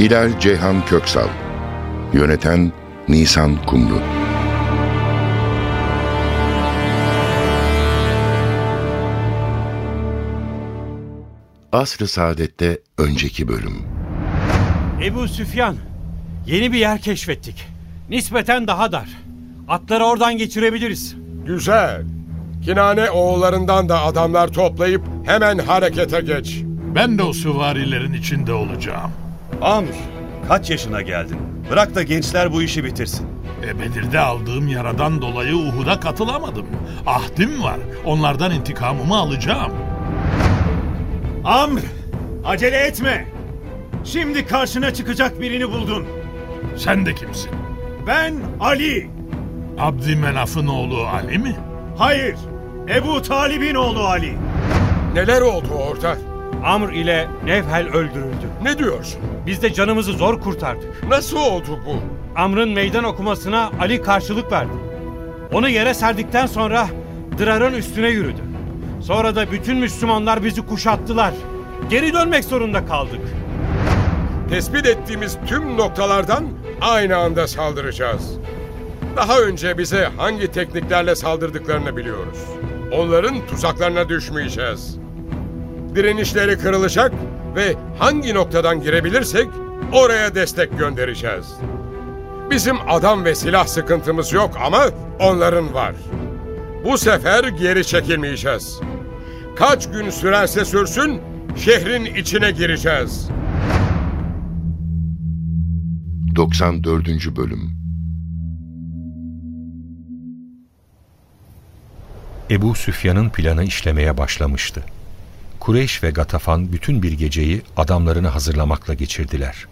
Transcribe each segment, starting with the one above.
Hilal Ceyhan Köksal Yöneten Nisan Kumru Asr-ı Saadet'te önceki bölüm Ebu Süfyan, yeni bir yer keşfettik. Nispeten daha dar. Atları oradan geçirebiliriz. Güzel. Kinane oğullarından da adamlar toplayıp hemen harekete geç. Ben de o süvarilerin içinde olacağım. Amr, kaç yaşına geldin? Bırak da gençler bu işi bitirsin. E Bedir'de aldığım yaradan dolayı Uhud'a katılamadım. Ahdim var. Onlardan intikamımı alacağım. Amr, acele etme. Şimdi karşına çıkacak birini buldun. Sen de kimsin? Ben Ali. Abdümenaf'ın oğlu Ali mi? Hayır, Ebu Talib'in oğlu Ali. Neler oldu orada? Amr ile Nevhel öldürüldü. Ne diyorsun? Biz de canımızı zor kurtardık. Nasıl oldu bu? Amr'ın meydan okumasına Ali karşılık verdi. Onu yere serdikten sonra Dırar'ın üstüne yürüdü. Sonra da bütün Müslümanlar bizi kuşattılar. Geri dönmek zorunda kaldık. Tespit ettiğimiz tüm noktalardan aynı anda saldıracağız. Daha önce bize hangi tekniklerle saldırdıklarını biliyoruz. Onların tuzaklarına düşmeyeceğiz. Direnişleri kırılacak ve hangi noktadan girebilirsek oraya destek göndereceğiz. Bizim adam ve silah sıkıntımız yok ama onların var. Bu sefer geri çekilmeyeceğiz. Kaç gün sürerse sürsün şehrin içine gireceğiz. 94. Bölüm Ebu Süfyan'ın planı işlemeye başlamıştı. Kureyş ve Gatafan bütün bir geceyi adamlarını hazırlamakla geçirdiler.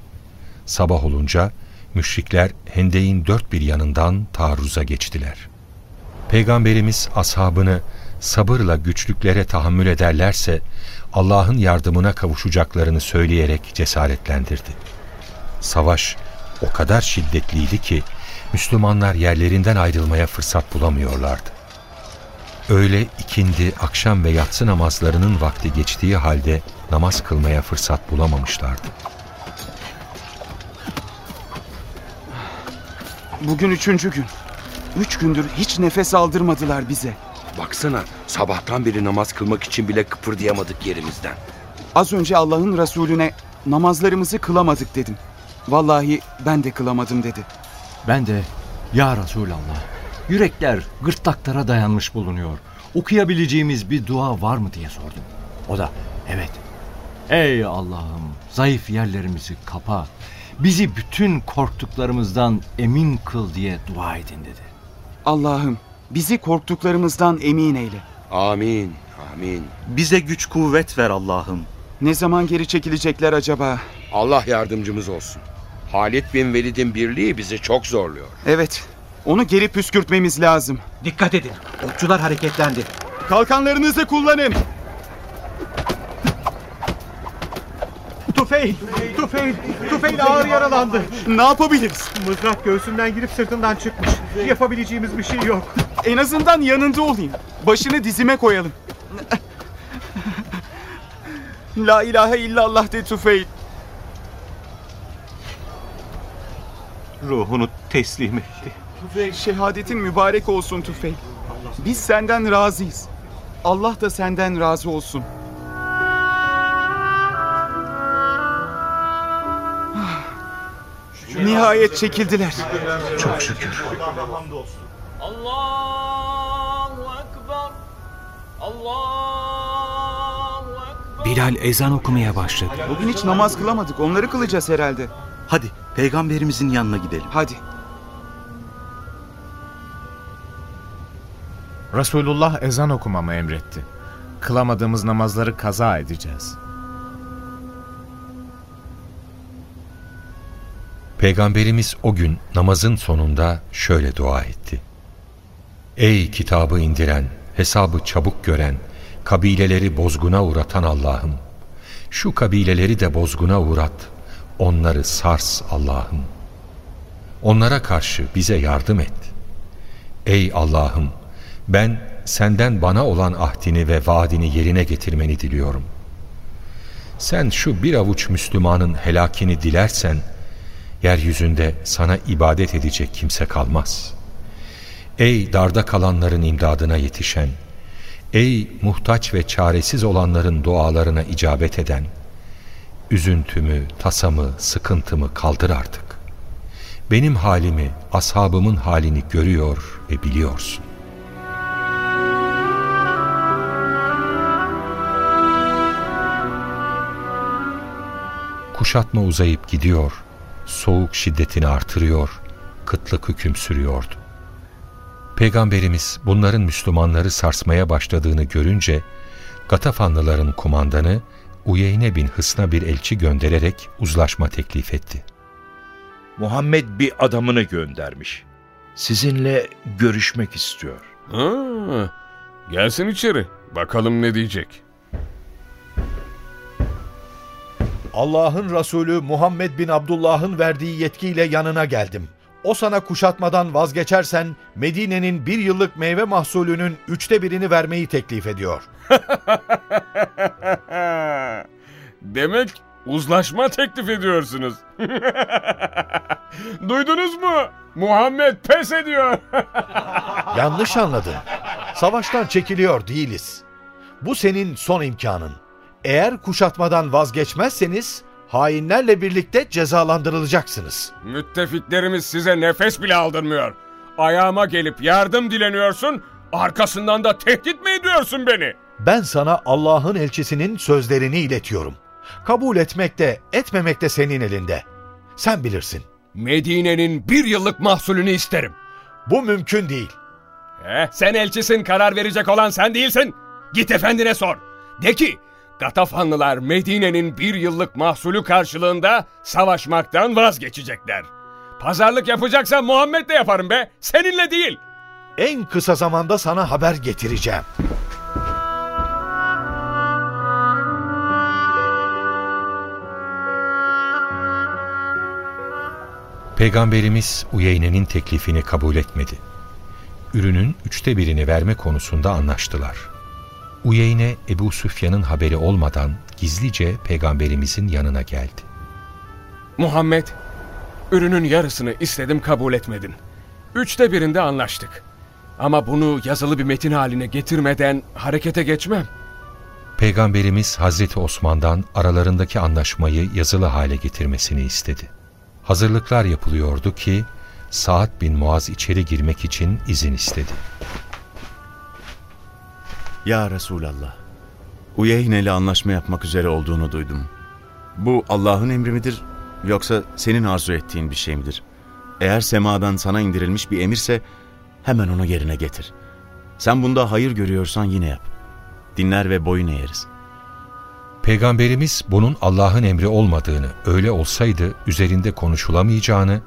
Sabah olunca müşrikler hendeğin dört bir yanından taarruza geçtiler. Peygamberimiz ashabını sabırla güçlüklere tahammül ederlerse Allah'ın yardımına kavuşacaklarını söyleyerek cesaretlendirdi. Savaş o kadar şiddetliydi ki Müslümanlar yerlerinden ayrılmaya fırsat bulamıyorlardı. Öğle, ikindi, akşam ve yatsı namazlarının vakti geçtiği halde namaz kılmaya fırsat bulamamışlardı. Bugün üçüncü gün. Üç gündür hiç nefes aldırmadılar bize. Baksana sabahtan beri namaz kılmak için bile kıpırdayamadık yerimizden. Az önce Allah'ın Resulüne namazlarımızı kılamadık dedim. Vallahi ben de kılamadım dedi. Ben de ya Resulallah yürekler gırtlaklara dayanmış bulunuyor. Okuyabileceğimiz bir dua var mı diye sordum. O da evet. Ey Allah'ım zayıf yerlerimizi kapa. Bizi bütün korktuklarımızdan emin kıl diye dua edin dedi. Allah'ım bizi korktuklarımızdan emin eyle. Amin, amin. Bize güç kuvvet ver Allah'ım. Ne zaman geri çekilecekler acaba? Allah yardımcımız olsun. Halid bin Velid'in birliği bizi çok zorluyor. Evet, onu geri püskürtmemiz lazım. Dikkat edin. Okçular hareketlendi. Kalkanlarınızı kullanın. Tufeil! Tufeil! Tufeil ağır yaralandı. Ne yapabiliriz? Mızrak göğsünden girip sırtından çıkmış. Yapabileceğimiz bir şey yok. En azından yanında olayım. Başını dizime koyalım. La ilahe illallah de Tufeil. Ruhunu teslim etti. Şehadetin mübarek olsun Tufeil. Biz senden razıyız. Allah da senden razı olsun. Nihayet çekildiler. Çok şükür. Allahu Ekber. Allahu Ekber. Bilal ezan okumaya başladı. Bugün hiç namaz kılamadık. Onları kılacağız herhalde. Hadi peygamberimizin yanına gidelim. Hadi. Resulullah ezan okumamı emretti. Kılamadığımız namazları kaza edeceğiz. Peygamberimiz o gün namazın sonunda şöyle dua etti. Ey kitabı indiren, hesabı çabuk gören, kabileleri bozguna uğratan Allah'ım. Şu kabileleri de bozguna uğrat, onları sars Allah'ım. Onlara karşı bize yardım et. Ey Allah'ım, ben senden bana olan ahdini ve vaadini yerine getirmeni diliyorum. Sen şu bir avuç Müslümanın helakini dilersen, yeryüzünde sana ibadet edecek kimse kalmaz. Ey darda kalanların imdadına yetişen, ey muhtaç ve çaresiz olanların dualarına icabet eden, üzüntümü, tasamı, sıkıntımı kaldır artık. Benim halimi, ashabımın halini görüyor ve biliyorsun. Kuşatma uzayıp gidiyor, soğuk şiddetini artırıyor, kıtlık hüküm sürüyordu. Peygamberimiz bunların Müslümanları sarsmaya başladığını görünce, Gatafanlıların kumandanı Uyeyne bin Hısn'a bir elçi göndererek uzlaşma teklif etti. Muhammed bir adamını göndermiş. Sizinle görüşmek istiyor. Ha, gelsin içeri. Bakalım ne diyecek. Allah'ın Resulü Muhammed bin Abdullah'ın verdiği yetkiyle yanına geldim. O sana kuşatmadan vazgeçersen Medine'nin bir yıllık meyve mahsulünün üçte birini vermeyi teklif ediyor. Demek uzlaşma teklif ediyorsunuz. Duydunuz mu? Muhammed pes ediyor. Yanlış anladın. Savaştan çekiliyor değiliz. Bu senin son imkanın. Eğer kuşatmadan vazgeçmezseniz hainlerle birlikte cezalandırılacaksınız. Müttefiklerimiz size nefes bile aldırmıyor. Ayağıma gelip yardım dileniyorsun, arkasından da tehdit mi ediyorsun beni? Ben sana Allah'ın elçisinin sözlerini iletiyorum. Kabul etmek de etmemek de senin elinde. Sen bilirsin. Medine'nin bir yıllık mahsulünü isterim. Bu mümkün değil. Eh, sen elçisin karar verecek olan sen değilsin. Git efendine sor. De ki Gatafanlılar Medine'nin bir yıllık mahsulü karşılığında savaşmaktan vazgeçecekler. Pazarlık yapacaksa Muhammed de yaparım be. Seninle değil. En kısa zamanda sana haber getireceğim. Peygamberimiz Uyeyne'nin teklifini kabul etmedi. Ürünün üçte birini verme konusunda anlaştılar. Uyeyne Ebu Süfyan'ın haberi olmadan gizlice peygamberimizin yanına geldi. Muhammed, ürünün yarısını istedim kabul etmedin. Üçte birinde anlaştık. Ama bunu yazılı bir metin haline getirmeden harekete geçmem. Peygamberimiz Hazreti Osman'dan aralarındaki anlaşmayı yazılı hale getirmesini istedi. Hazırlıklar yapılıyordu ki Saad bin Muaz içeri girmek için izin istedi. Ya Resulallah, Uyeyne ile anlaşma yapmak üzere olduğunu duydum. Bu Allah'ın emri midir yoksa senin arzu ettiğin bir şey midir? Eğer semadan sana indirilmiş bir emirse hemen onu yerine getir. Sen bunda hayır görüyorsan yine yap. Dinler ve boyun eğeriz. Peygamberimiz bunun Allah'ın emri olmadığını, öyle olsaydı üzerinde konuşulamayacağını,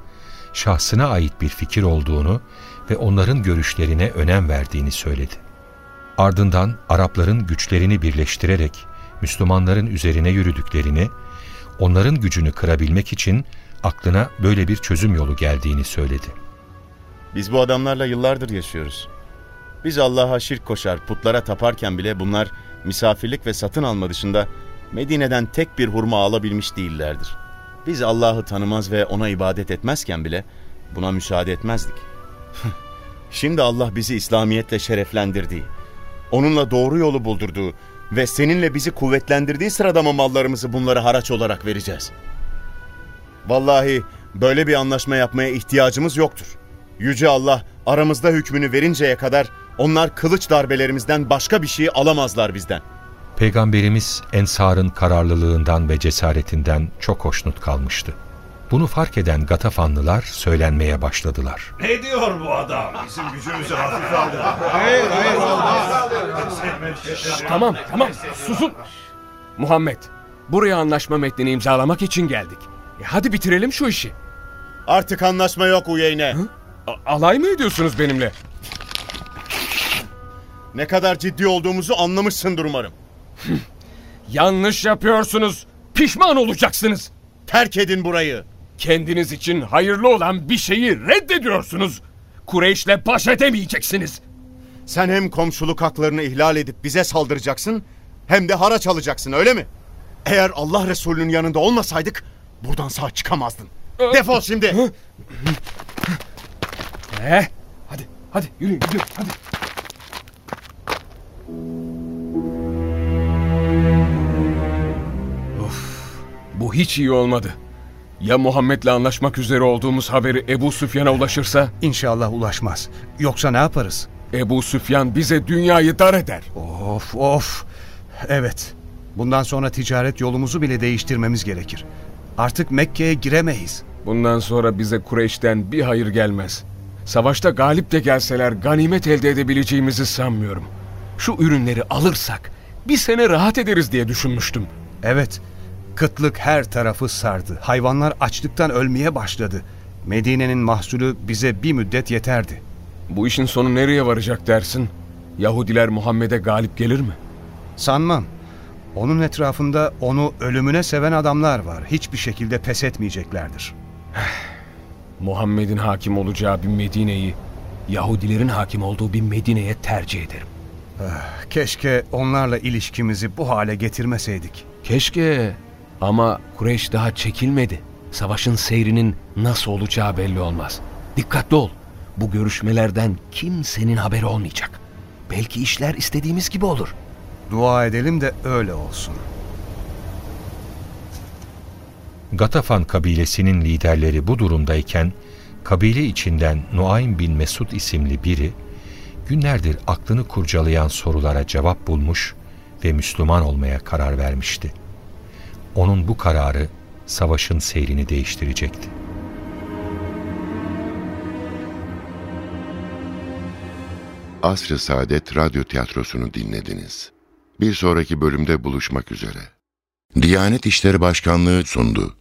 şahsına ait bir fikir olduğunu ve onların görüşlerine önem verdiğini söyledi. Ardından Arapların güçlerini birleştirerek Müslümanların üzerine yürüdüklerini, onların gücünü kırabilmek için aklına böyle bir çözüm yolu geldiğini söyledi. Biz bu adamlarla yıllardır yaşıyoruz. Biz Allah'a şirk koşar, putlara taparken bile bunlar misafirlik ve satın alma dışında Medine'den tek bir hurma alabilmiş değillerdir. Biz Allah'ı tanımaz ve ona ibadet etmezken bile buna müsaade etmezdik. Şimdi Allah bizi İslamiyetle şereflendirdiği, onunla doğru yolu buldurduğu ve seninle bizi kuvvetlendirdiği sırada mı mallarımızı bunlara haraç olarak vereceğiz? Vallahi böyle bir anlaşma yapmaya ihtiyacımız yoktur. Yüce Allah aramızda hükmünü verinceye kadar onlar kılıç darbelerimizden başka bir şeyi alamazlar bizden. Peygamberimiz Ensar'ın kararlılığından ve cesaretinden çok hoşnut kalmıştı. Bunu fark eden Gatafanlılar söylenmeye başladılar. Ne diyor bu adam? Bizim gücümüzü hafife aldı. Hayır, hayır, olmaz. Tamam, tamam. Susun. Muhammed, buraya anlaşma metnini imzalamak için geldik. E hadi bitirelim şu işi. Artık anlaşma yok Uyeyne. A- alay mı ediyorsunuz benimle? Ne kadar ciddi olduğumuzu anlamışsındır umarım. Yanlış yapıyorsunuz. Pişman olacaksınız. Terk edin burayı. Kendiniz için hayırlı olan bir şeyi reddediyorsunuz. Kureyş'le baş edemeyeceksiniz. Sen hem komşuluk haklarını ihlal edip bize saldıracaksın hem de haraç alacaksın öyle mi? Eğer Allah Resulü'nün yanında olmasaydık buradan sağ çıkamazdın. Defol şimdi. Eh, hadi, hadi yürüyün, yürüyün, hadi. Of, bu hiç iyi olmadı. Ya Muhammed'le anlaşmak üzere olduğumuz haberi Ebu Süfyan'a ulaşırsa? İnşallah ulaşmaz. Yoksa ne yaparız? Ebu Süfyan bize dünyayı dar eder. Of of. Evet. Bundan sonra ticaret yolumuzu bile değiştirmemiz gerekir. Artık Mekke'ye giremeyiz. Bundan sonra bize Kureyş'ten bir hayır gelmez. Savaşta galip de gelseler ganimet elde edebileceğimizi sanmıyorum. Şu ürünleri alırsak bir sene rahat ederiz diye düşünmüştüm. Evet. Kıtlık her tarafı sardı. Hayvanlar açlıktan ölmeye başladı. Medine'nin mahsulü bize bir müddet yeterdi. Bu işin sonu nereye varacak dersin? Yahudiler Muhammed'e galip gelir mi? Sanmam. Onun etrafında onu ölümüne seven adamlar var. Hiçbir şekilde pes etmeyeceklerdir. Muhammed'in hakim olacağı bir Medine'yi Yahudilerin hakim olduğu bir Medine'ye tercih ederim. Ah, Keşke onlarla ilişkimizi bu hale getirmeseydik. Keşke ama Kureyş daha çekilmedi. Savaşın seyrinin nasıl olacağı belli olmaz. Dikkatli ol. Bu görüşmelerden kimsenin haberi olmayacak. Belki işler istediğimiz gibi olur. Dua edelim de öyle olsun. Gatafan kabilesinin liderleri bu durumdayken kabile içinden Nuaym bin Mesud isimli biri günlerdir aklını kurcalayan sorulara cevap bulmuş ve Müslüman olmaya karar vermişti. Onun bu kararı savaşın seyrini değiştirecekti. Asr-ı Saadet Radyo Tiyatrosu'nu dinlediniz. Bir sonraki bölümde buluşmak üzere. Diyanet İşleri Başkanlığı sundu.